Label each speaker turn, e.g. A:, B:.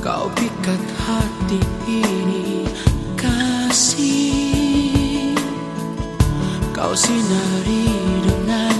A: Kau pikat hati ini kasih. Kau sinari dengan